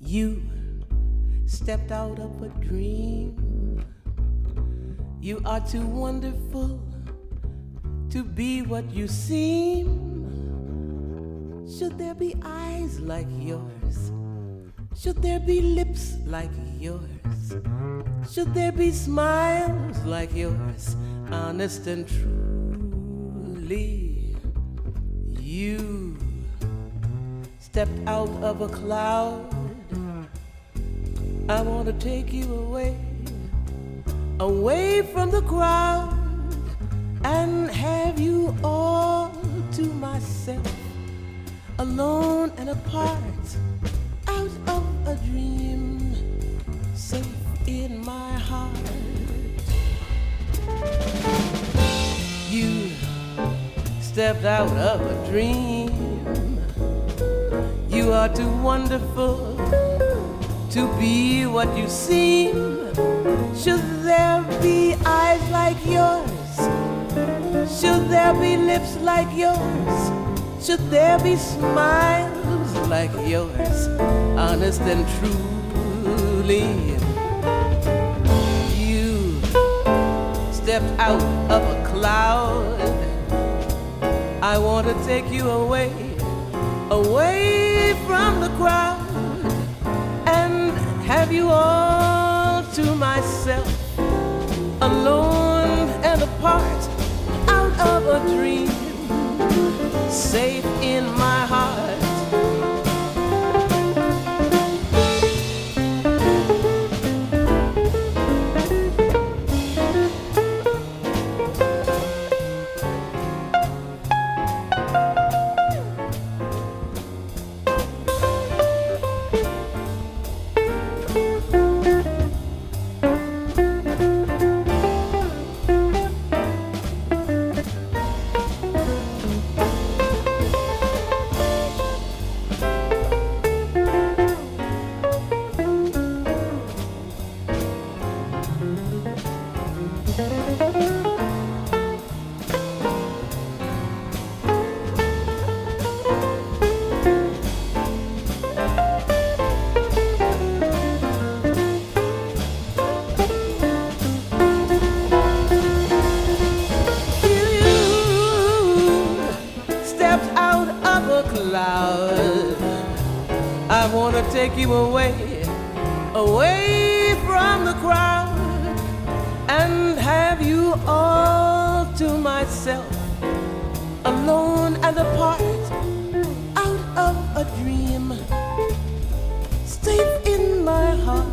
You stepped out of a dream. You are too wonderful to be what you seem. Should there be eyes like yours? Should there be lips like yours? Should there be smiles like yours? Honest and truly, you stepped out of a cloud. I want to take you away, away from the crowd, and have you all to myself, alone and apart, a dream, safe in my heart. You stepped out of a dream. You are too wonderful to be what you seem. Should there be eyes like yours? Should there be lips like yours? Should there be smiles like yours? Honest and truly, you stepped out of a cloud. I want to take you away, away from the crowd and have you all to myself, alone and apart, out of a dream, I wanna take you away, away from the crowd, and have you all to myself, alone and apart, out of a dream, safe in my heart,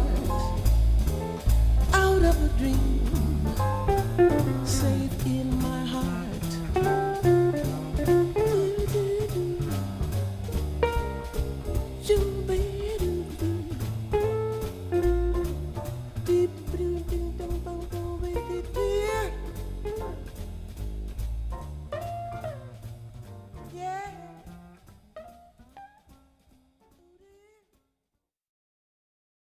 out of a dream, safe.